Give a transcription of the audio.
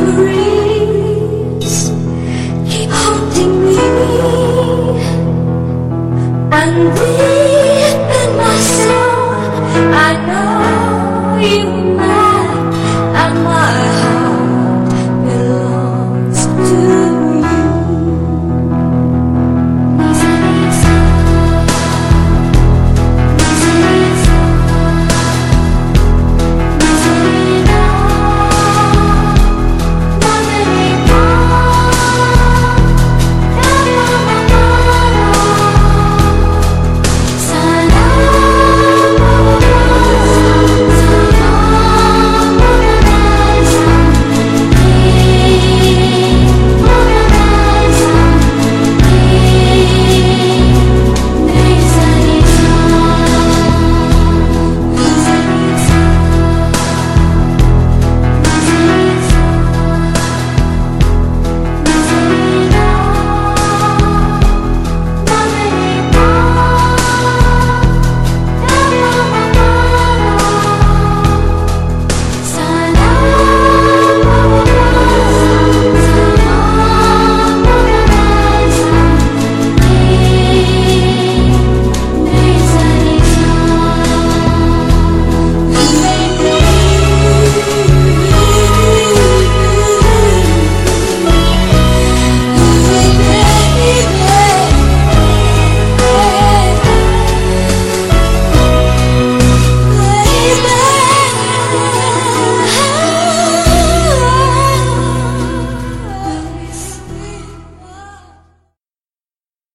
memories keep haunting me, and deep in my soul, I know you.